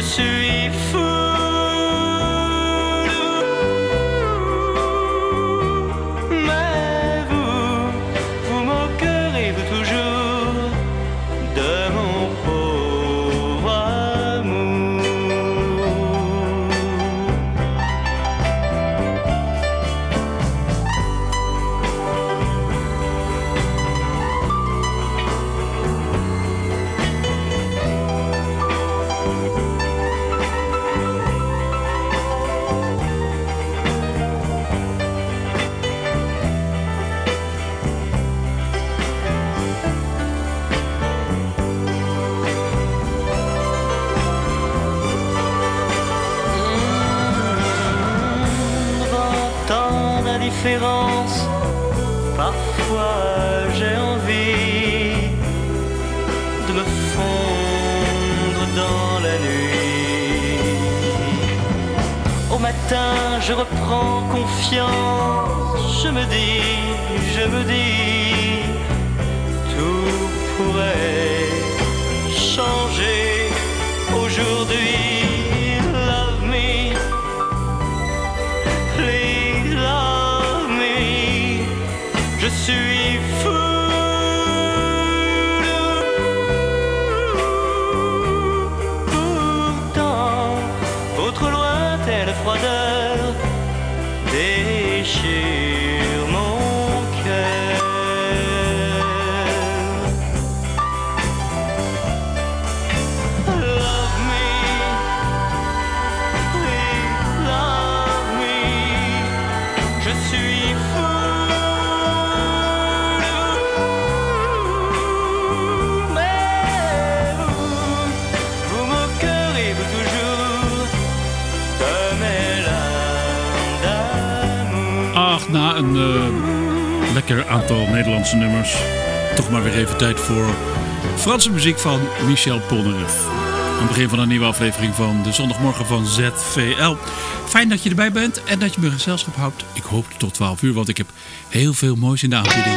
这是一幅 lekker aantal Nederlandse nummers. Toch maar weer even tijd voor Franse muziek van Michel Polnareff. Aan het begin van een nieuwe aflevering van de zondagmorgen van ZVL. Fijn dat je erbij bent en dat je me gezelschap houdt. Ik hoop tot 12 uur, want ik heb heel veel moois in de aanbieding.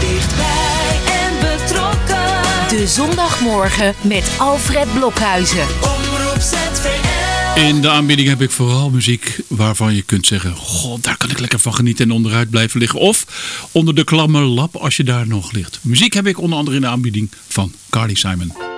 Dichtbij en betrokken. De zondagmorgen met Alfred Blokhuizen. Omroep ZVL. In de aanbieding heb ik vooral muziek waarvan je kunt zeggen... God, daar kan ik lekker van genieten en onderuit blijven liggen. Of onder de klamme lap als je daar nog ligt. Muziek heb ik onder andere in de aanbieding van Carly Simon.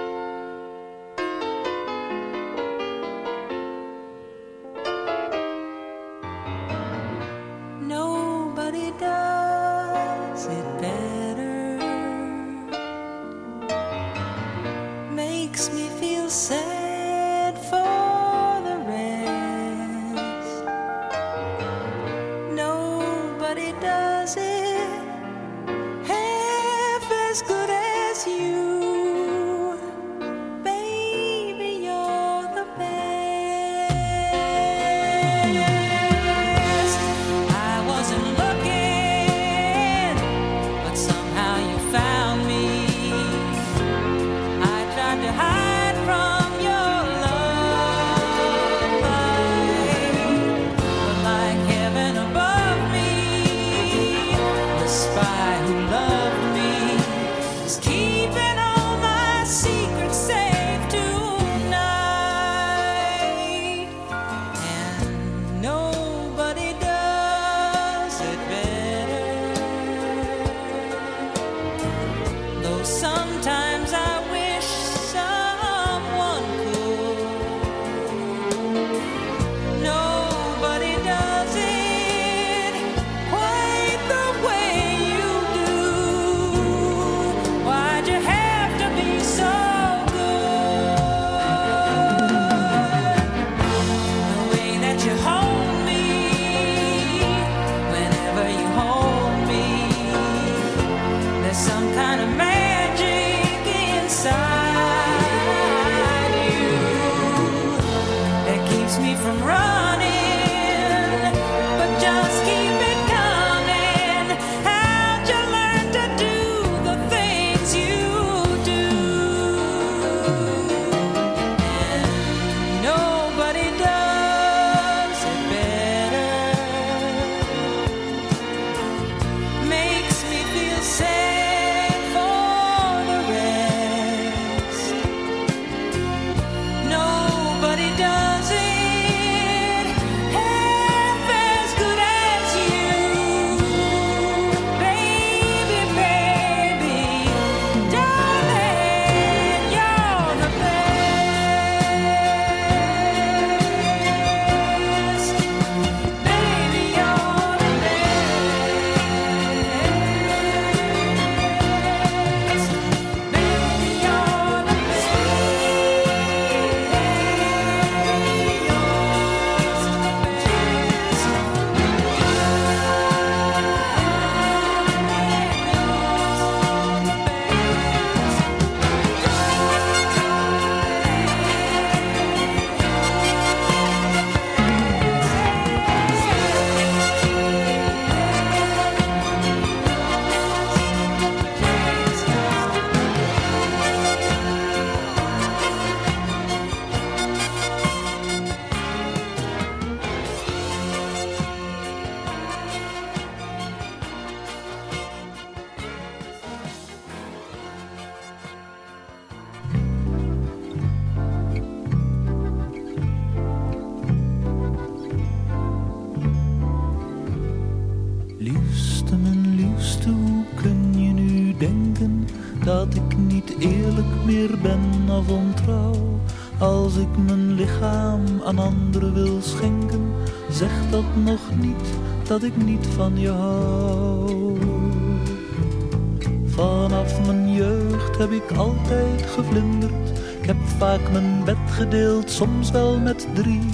Gedeeld, soms wel met drie.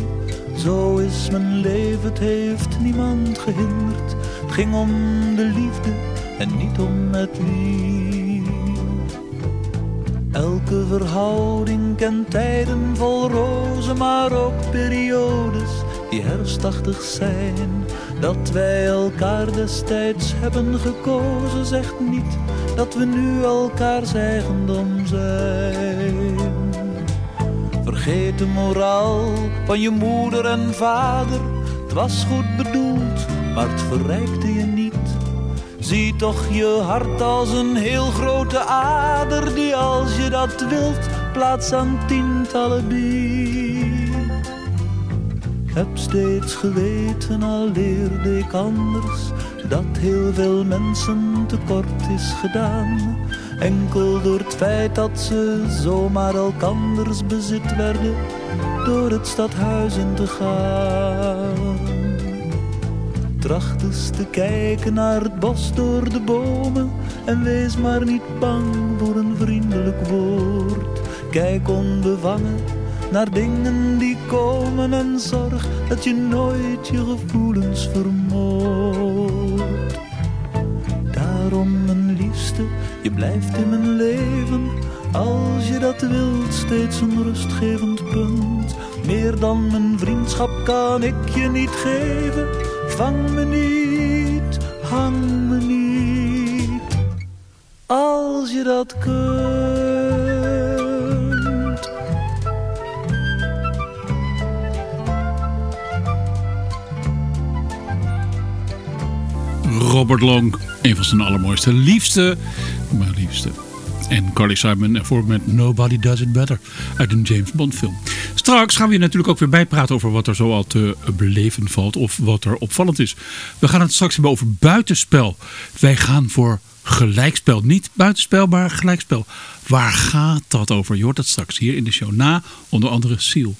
Zo is mijn leven, het heeft niemand gehinderd. Het ging om de liefde en niet om met wie. Elke verhouding kent tijden vol rozen, maar ook periodes die herfstachtig zijn. Dat wij elkaar destijds hebben gekozen, zegt niet dat we nu elkaars eigendom zijn. Vergeet de moraal van je moeder en vader. Het was goed bedoeld, maar het verrijkte je niet. Zie toch je hart als een heel grote ader die als je dat wilt plaats aan tientallen biedt. Heb steeds geweten, al leerde ik anders, dat heel veel mensen tekort is gedaan. Enkel door het feit dat ze zomaar elkanders bezit werden, door het stadhuis in te gaan. Tracht eens te kijken naar het bos door de bomen en wees maar niet bang voor een vriendelijk woord. Kijk onbevangen naar dingen die komen en zorg dat je nooit je gevoelens vermoordt. Daarom, je blijft in mijn leven. Als je dat wilt, steeds een rustgevend punt. Meer dan mijn vriendschap kan ik je niet geven. Vang me niet, hang me niet. Als je dat kunt. Robert Long, een van zijn allermooiste, liefste, maar liefste. En Carly Simon ervoor met Nobody Does It Better uit een James Bond film. Straks gaan we je natuurlijk ook weer bijpraten over wat er zo al te beleven valt of wat er opvallend is. We gaan het straks hebben over buitenspel. Wij gaan voor gelijkspel. Niet buitenspel, maar gelijkspel. Waar gaat dat over? Je hoort dat straks hier in de show na, onder andere Seal.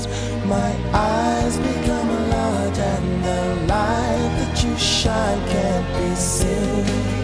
Snows, my eyes become large and the light that you shine can't be seen?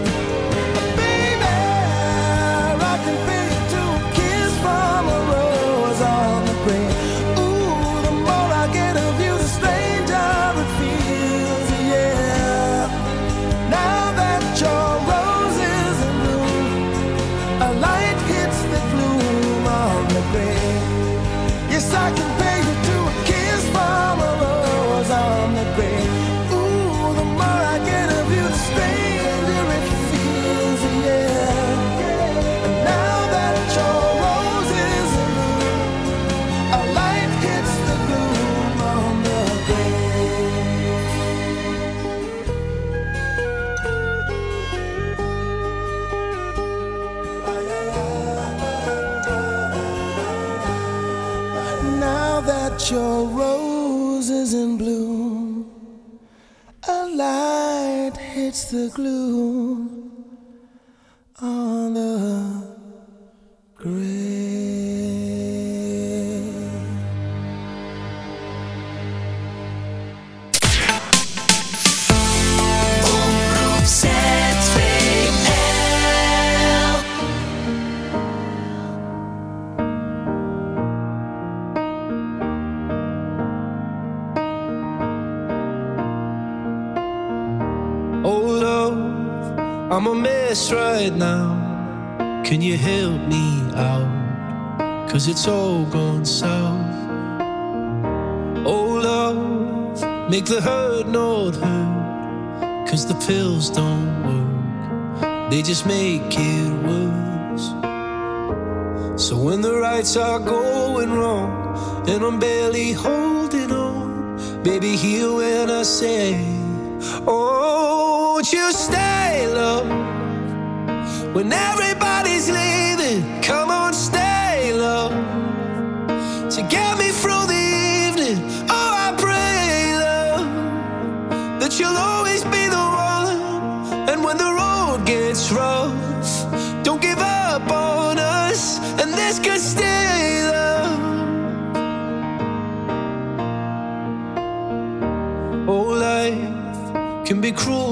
the glue. Can you help me out? Cause it's all gone south. Oh love, make the hurt not hurt. Cause the pills don't work, they just make it worse. So when the rights are going wrong and I'm barely holding on, baby, hear when I say, Oh, won't you stay, love? When everybody's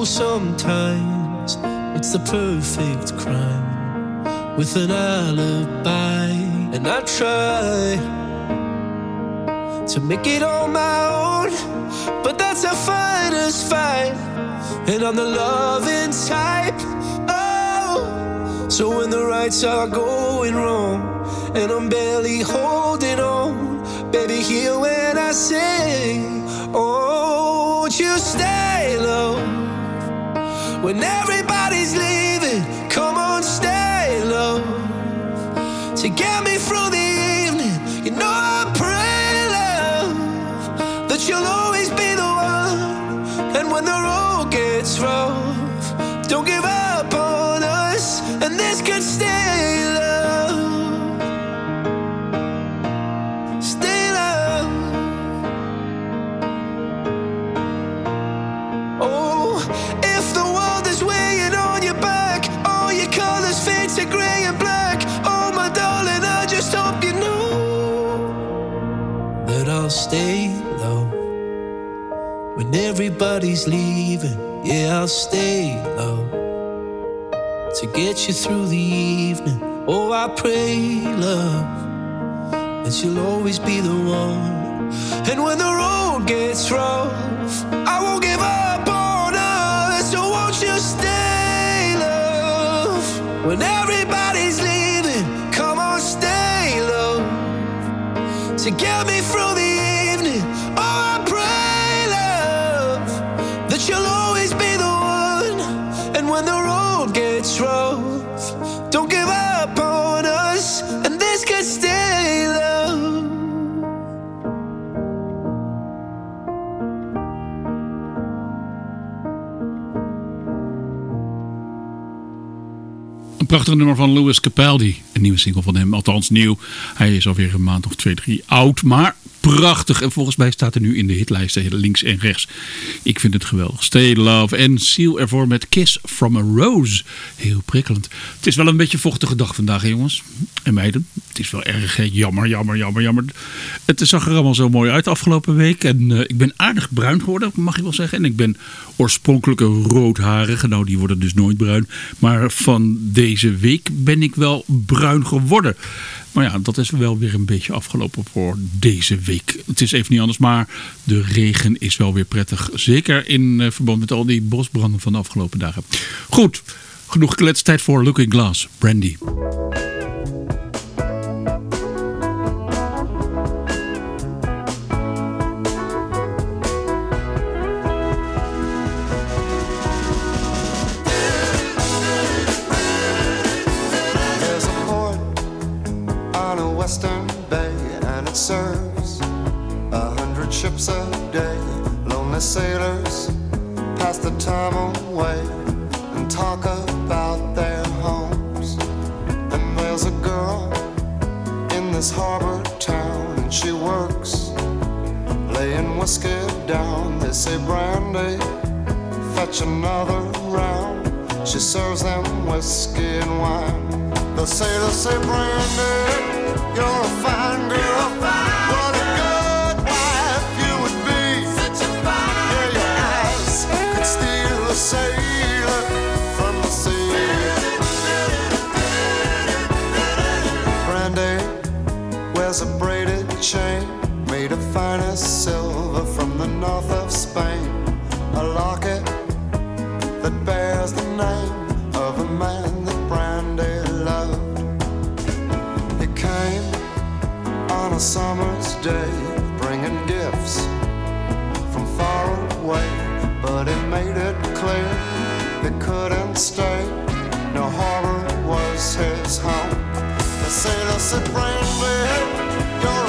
sometimes. It's the perfect crime with an alibi. And I try to make it on my own, but that's a fighter's fight. And I'm the loving type. Oh, so when the rights are going wrong, and I'm barely holding on, baby, hear when I say, Oh, won't you stay, love? When everybody's leaving, Me everybody's leaving. Yeah, I'll stay low to get you through the evening. Oh, I pray, love that you'll always be the one. And when the road gets rough, I won't give up on us. So won't you stay, love? When prachtig nummer van Louis Capaldi. Een nieuwe single van hem, althans nieuw. Hij is alweer een maand of twee, drie oud. Maar prachtig. En volgens mij staat er nu in de hitlijsten links en rechts. Ik vind het geweldig. Stay Love en Seal ervoor met Kiss from a Rose. Heel prikkelend. Het is wel een beetje vochtige dag vandaag, jongens. En meiden. Het is wel erg jammer, jammer, jammer, jammer. Het zag er allemaal zo mooi uit afgelopen week. En eh, ik ben aardig bruin geworden, mag ik wel zeggen. En ik ben oorspronkelijk een roodharige. Nou, die worden dus nooit bruin. Maar van deze week ben ik wel bruin geworden. Maar ja, dat is wel weer een beetje afgelopen voor deze week. Het is even niet anders, maar de regen is wel weer prettig. Zeker in eh, verband met al die bosbranden van de afgelopen dagen. Goed, genoeg gekletst. Tijd voor Looking Glass. Brandy. Serves a hundred ships a day. Lonely sailors pass the time away and talk about their homes. And there's a girl in this harbor town, and she works laying whiskey down. They say, Brandy, fetch another round. She serves them whiskey and wine. The sailors say, Brandy, you're a fine girl. A braided chain made of finest silver from the north of Spain. A locket that bears the name of a man that Brandy loved. He came on a summer's day, bringing gifts from far away, but he made it clear he couldn't stay. No horror was his home. The sailor said, Brandy, door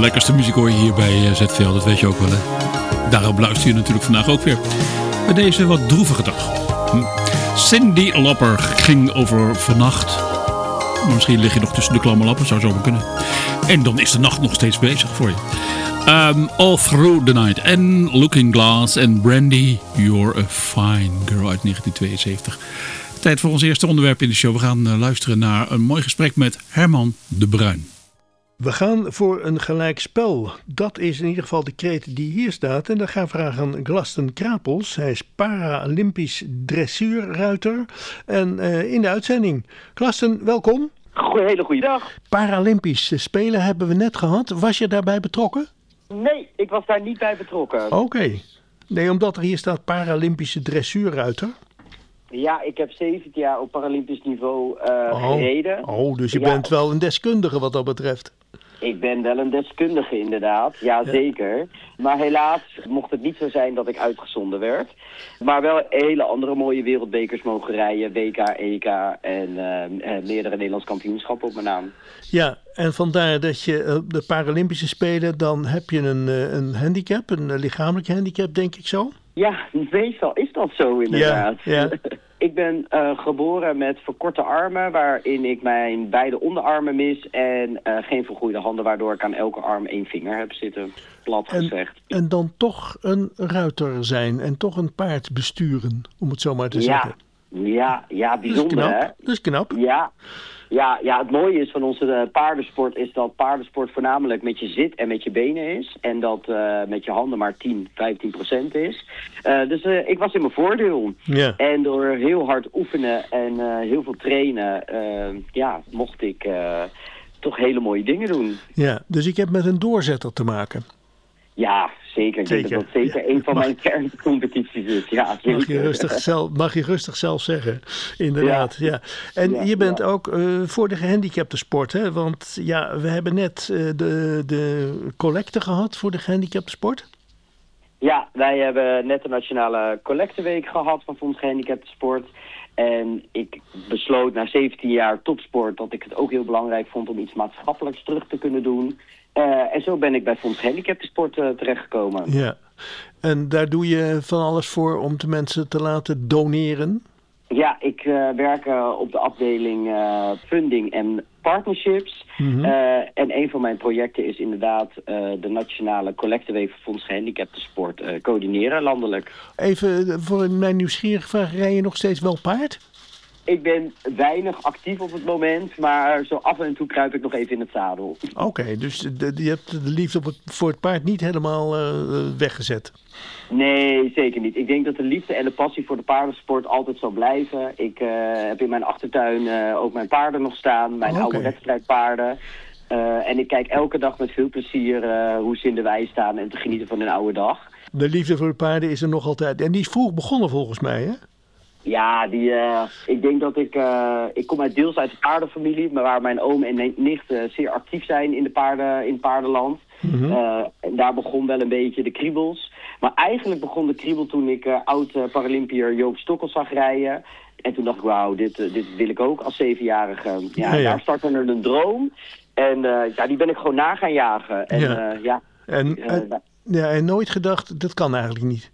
lekkerste muziek hoor je hier bij eh, ZVL, dat weet je ook wel. Hè? Daarop luister je natuurlijk vandaag ook weer. Bij deze wat droevige dag. Hm. Cindy Lapper ging over vannacht. Misschien lig je nog tussen de klamme lappen, zou zo maar kunnen. En dan is de nacht nog steeds bezig voor je. Ehm, All Through the Night en Looking Glass en Brandy, You're a Fine Girl uit 1972. Tijd voor ons eerste onderwerp in de show. We gaan eh, luisteren naar een mooi gesprek met Herman de Bruin. We gaan voor een gelijk spel. Dat is in ieder geval de kreet die hier staat. En dan gaan we vragen aan Glasten Krapels. Hij is Paralympisch dressuurruiter. En eh, in de uitzending. Glasten, welkom. Goeie, hele goede dag. Paralympische Spelen hebben we net gehad. Was je daarbij betrokken? Nee, ik was daar niet bij betrokken. Oké. Nee, omdat er hier staat Paralympische dressuurruiter. Ja, ik heb 17 jaar op Paralympisch niveau eh, gereden. oh, dus je Ja. bent wel een deskundige wat dat betreft. Ik ben wel een deskundige inderdaad, ja, zeker. Maar helaas mocht het niet zo zijn dat ik uitgezonden werd. Maar wel hele andere mooie wereldbekers mogen rijden. WK, EK en eh, eh, meerdere Nederlands kampioenschappen op mijn naam. Ja, en vandaar dat je eh, de Paralympische Spelen, dan heb je een, eh, een handicap, een lichamelijk handicap, denk ik zo. Ja, meestal is dat zo inderdaad. Ja, ja. ik ben eh, geboren met verkorte armen, waarin ik mijn beide onderarmen mis en eh, geen vergroeide handen, waardoor ik aan elke arm één vinger heb zitten, plat gezegd. En dan toch een ruiter zijn en toch een paard besturen, om het zo maar te Ja, zeggen. ja, ja, bijzonder knap, hè? Dat is knap. Ja. Ja, ja, het mooie is van onze eh, paardensport is dat paardensport voornamelijk met je zit en met je benen is. En dat eh, met je handen maar 10, 15 procent is. Eh, dus ik was in mijn voordeel. Ja. En door heel hard oefenen en heel veel trainen, ja, mocht ik toch hele mooie dingen doen. Ja, dus ik heb met een doorzetter te maken. Ja, zeker. Ik denk dat dat zeker een van Mag- mijn kerncompetities is. Ja, Mag je, rustig zelf, mag je rustig zelf zeggen, inderdaad. Ja. En Ja, je bent ook eh, voor de gehandicapte sport, hè? Want ja, we hebben net eh, de, de collecte gehad voor de gehandicapte sport. Ja, wij hebben net de Nationale Collecteweek gehad van Fonds Gehandicapten Sport. En ik besloot na 17 jaar topsport dat ik het ook heel belangrijk vond om iets maatschappelijks terug te kunnen doen. Eh, en zo ben ik bij Fonds Gehandicapten Sport eh, terechtgekomen. Ja. En daar doe je van alles voor om de mensen te laten doneren. Ja, ik eh, werk op de afdeling funding en partnerships. Mhm. En een van mijn projecten is inderdaad de Nationale Collecteweek van Fonds Gehandicapten Sport eh, coördineren landelijk. Even voor mijn nieuwsgierige vraag, rij je nog steeds wel paard? Ik ben weinig actief op het moment, maar zo af en toe kruip ik nog even in het zadel. Oké, dus de, je hebt de liefde op het, voor het paard niet helemaal eh, weggezet. Nee, zeker niet. Ik denk dat de liefde en de passie voor de paardensport altijd zal blijven. Ik eh, heb in mijn achtertuin eh, ook mijn paarden nog staan, mijn oude wedstrijdpaarden. En ik kijk elke dag met veel plezier hoe ze in de wei staan en te genieten van hun oude dag. De liefde voor de paarden is er nog altijd. En die is vroeg begonnen volgens mij, hè? Ja, die, eh, ik denk dat ik... eh, ik kom uit deels uit de paardenfamilie, maar waar mijn oom en nicht eh, zeer actief zijn in, de paarden, in het paardenland. Mhm. En daar begon wel een beetje de kriebels. Maar eigenlijk begon de kriebel toen ik oud Paralympiër Joop Stokkel zag rijden. En toen dacht ik, wauw, dit, dit wil ik ook als zevenjarige. Ja, Ja, ja. daar startte er een droom. En ja, die ben ik gewoon na gaan jagen. En Ja. En, en- ja, en nooit gedacht, dat kan eigenlijk niet.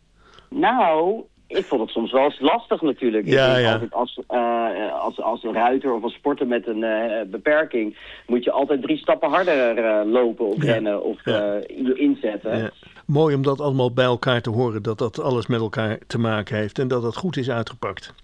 nou, ik vond het soms wel eens lastig natuurlijk. Ja, ik denk ja. altijd als, eh, als, als een ruiter of een sporter met een eh, beperking... moet je altijd drie stappen harder eh, lopen of Ja, rennen of je inzetten. Mooi om dat allemaal bij elkaar te horen, dat dat alles met elkaar te maken heeft en dat dat goed is uitgepakt.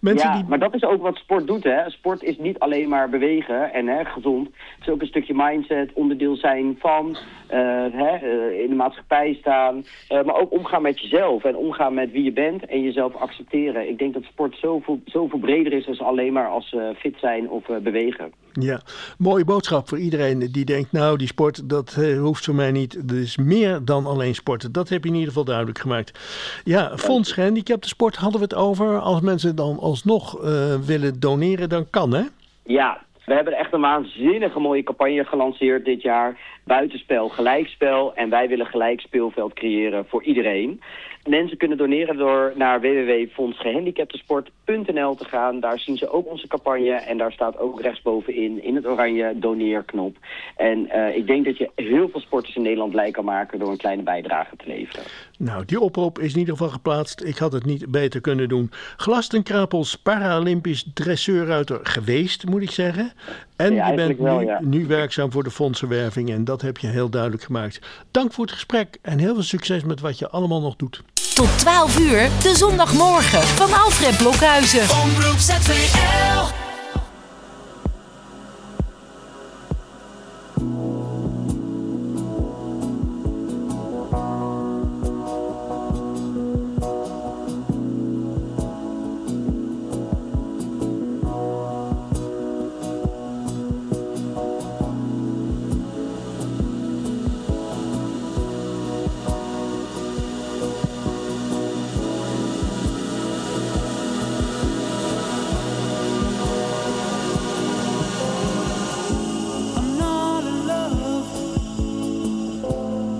Mensen ja, die... maar dat is ook wat sport doet, hè. Sport is niet alleen maar bewegen en hè, gezond. Het is ook een stukje mindset, onderdeel zijn van, eh, hè, eh, in de maatschappij staan. eh, maar ook omgaan met jezelf en omgaan met wie je bent en jezelf accepteren. Ik denk dat sport zoveel, zoveel breder is dan alleen maar als fit zijn of bewegen. Ja, mooie boodschap voor iedereen die denkt, nou die sport dat eh, hoeft voor mij niet. Er is meer dan alleen sporten. Dat heb je in ieder geval duidelijk gemaakt. Ja, Fonds Gehandicapten Sport hadden we het over. Als mensen dan alsnog eh, willen doneren, dan kan hè? Ja, we hebben echt een waanzinnige mooie campagne gelanceerd dit jaar. Buitenspel, gelijkspel. En wij willen gelijk speelveld creëren voor iedereen. Mensen kunnen doneren door naar www.fondsgehandicaptensport.nl te gaan. Daar zien ze ook onze campagne. En daar staat ook rechtsbovenin in het oranje doneerknop. En eh, ik denk dat je heel veel sporters in Nederland blij kan maken door een kleine bijdrage te leveren. Nou, die oproep is in ieder geval geplaatst. Ik had het niet beter kunnen doen. Glasten Krapels, Paralympisch dresseurruiter geweest, moet ik zeggen. En Ja, je bent wel, nu, ja. nu werkzaam voor de fondsenwerving. En dat heb je heel duidelijk gemaakt. Dank voor het gesprek en heel veel succes met wat je allemaal nog doet. Tot 12 uur, de zondagmorgen van Alfred Blokhuizen. Omroep ZVL.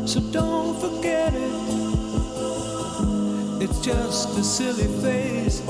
So don't forget it. It's just a silly phase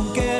aunque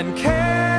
and care.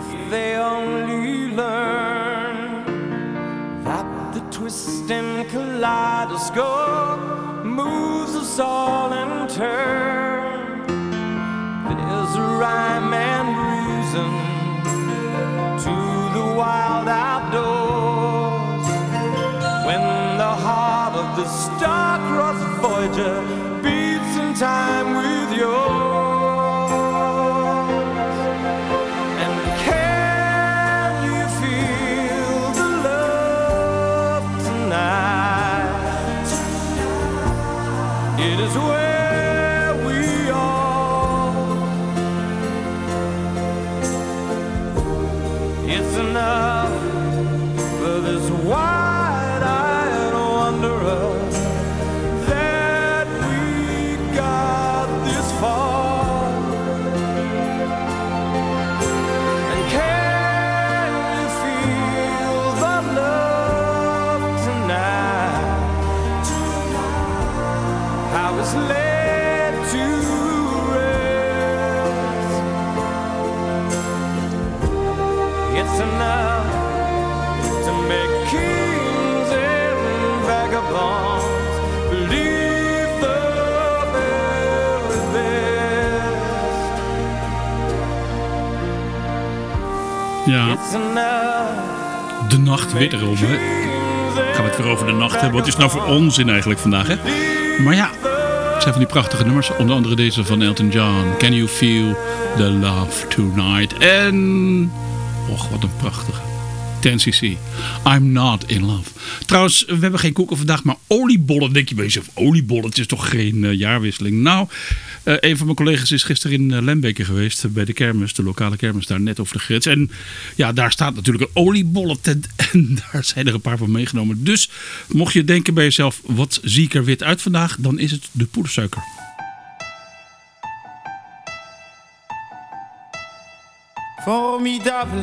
If they only learn that the twisting kaleidoscope moves us all in turn. There's a rhyme and reason to the wild outdoors when the heart of the star-crossed Voyager beats in time enough. de nacht wederom. Hè. Gaan we het weer over de nacht hebben. Wat is nou voor onzin eigenlijk vandaag, hè? Maar ja, het zijn van die prachtige nummers. Onder andere deze van Elton John. Can you feel the love tonight? En... Och, wat een prachtige. 10cc. I'm not in love. Trouwens, we hebben geen koeken vandaag, maar oliebollen. Denk je bij jezelf, oliebollen, het is toch geen eh, jaarwisseling? Nou, eh, een van mijn collega's is gisteren in uh, geweest. bij de kermis, de lokale kermis daar net over de grens. En ja, daar staat natuurlijk een oliebollentent. En daar zijn er een paar van meegenomen. Dus mocht je denken bij jezelf, wat zie ik er wit uit vandaag? Dan is het de poedersuiker. Formidable,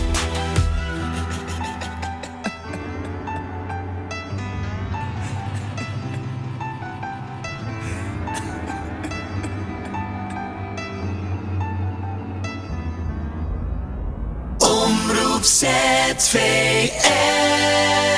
ZVL.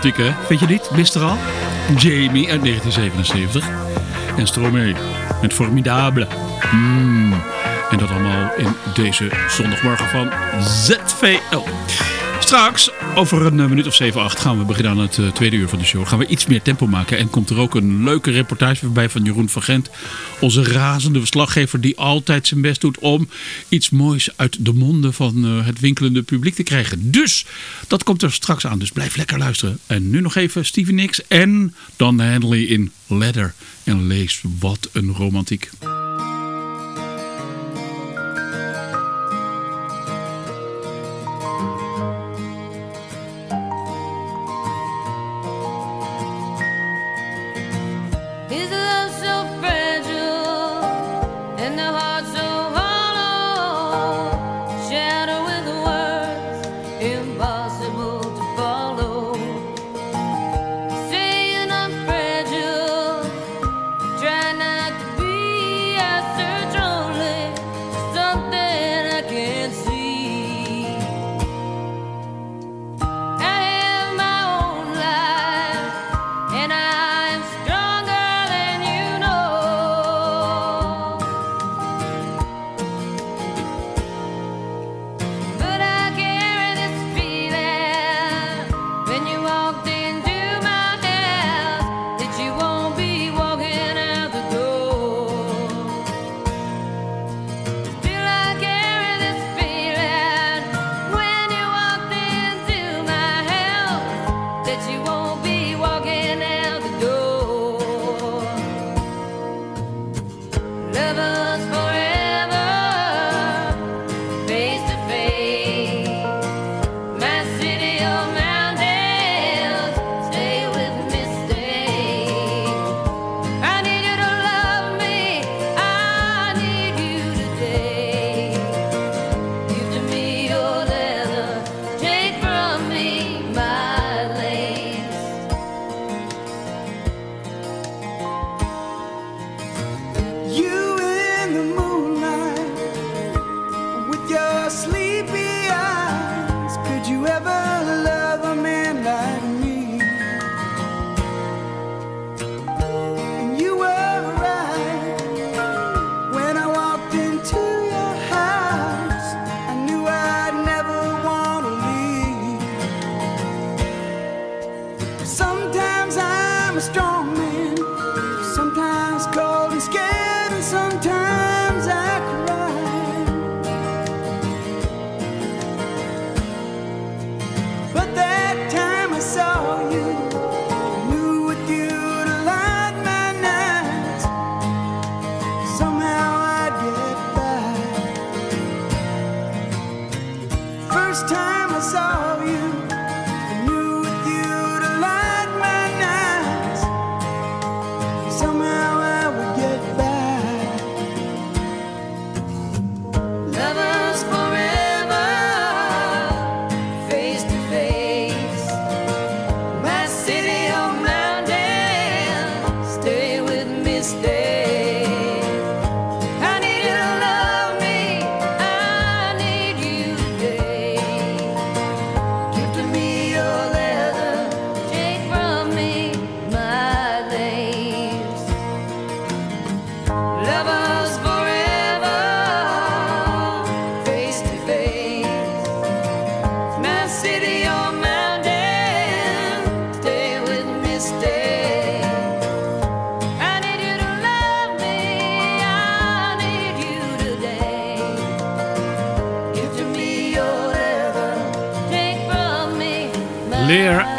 Mooie antiek, hè? Vind je niet? Mistral? Jamie uit 1977. En Stromae met Formidable. Mm. En dat allemaal in deze zondagmorgen van ZVL. Straks, over een eh, minuut of 7, 8, gaan we beginnen aan het uh, tweede uur van de show. Gaan we iets meer tempo maken. En komt er ook een leuke reportage voorbij van Jeroen van Gent. Onze razende verslaggever die altijd zijn best doet om iets moois uit de monden van uh, het winkelende publiek te krijgen. Dus, dat komt er straks aan. Dus blijf lekker luisteren. En nu nog even Stevie Nicks en Don Henley in Leather. En lees wat een romantiek.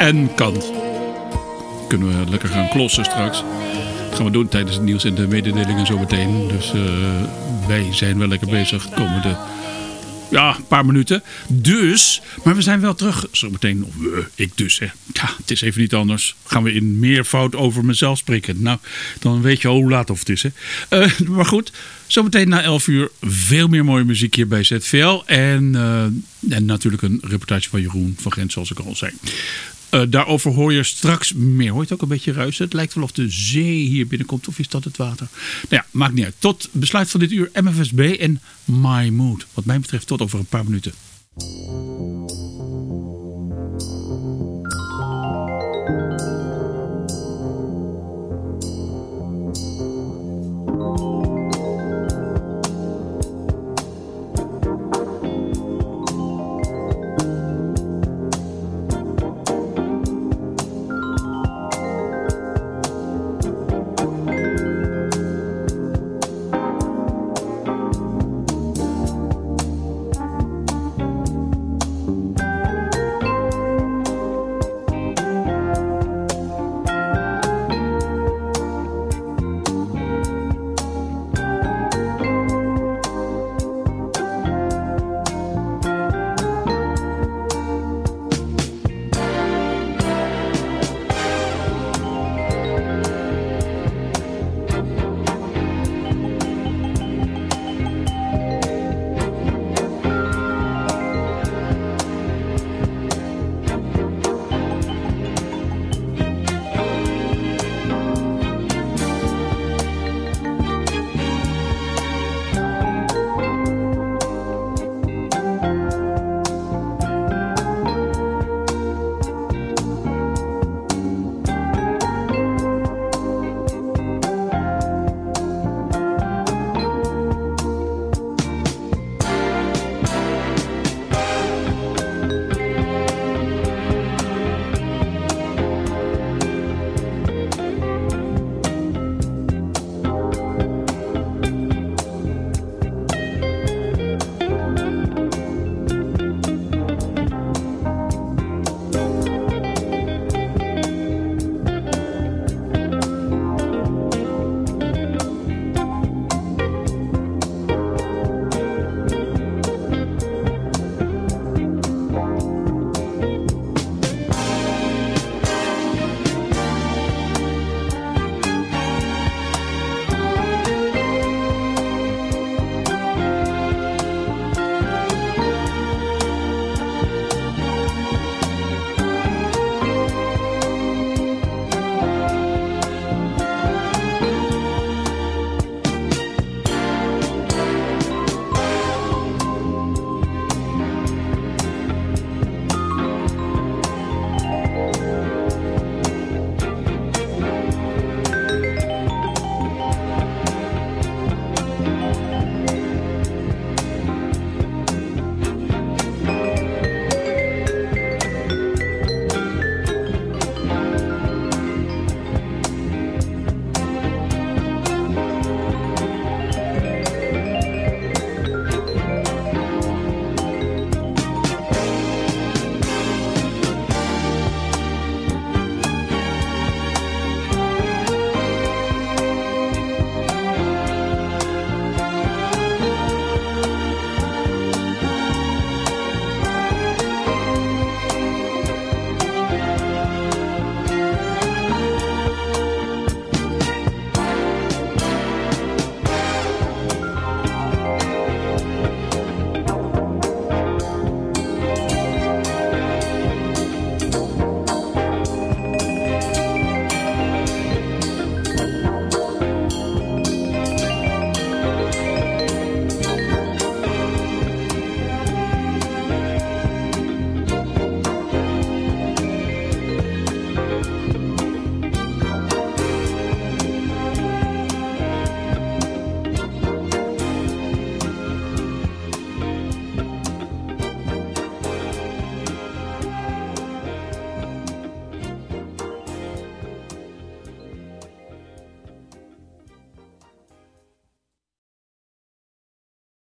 En kant. Kunnen we lekker gaan klossen straks. Dat gaan we doen tijdens het nieuws en de mededelingen zo meteen. Dus uh, wij zijn wel lekker bezig komende ja, een paar minuten. Dus, maar we zijn wel terug zo meteen. Of ik dus, hè. Ja, het is even niet anders. Gaan we in meer fout over mezelf spreken. Nou, dan weet je hoe laat of het is, hè. Uh, maar goed, zometeen na 11 uur veel meer mooie muziek hier bij ZVL. En, uh, en natuurlijk een reportage van Jeroen van Gent, zoals ik al zei. Uh, daarover hoor je straks meer. Hoor je het ook een beetje ruisen? Het lijkt wel of de zee hier binnenkomt of is dat het water? Nou ja, maakt niet uit. Tot besluit van dit uur MFSB en My Mood. Wat mij betreft tot over een paar minuten.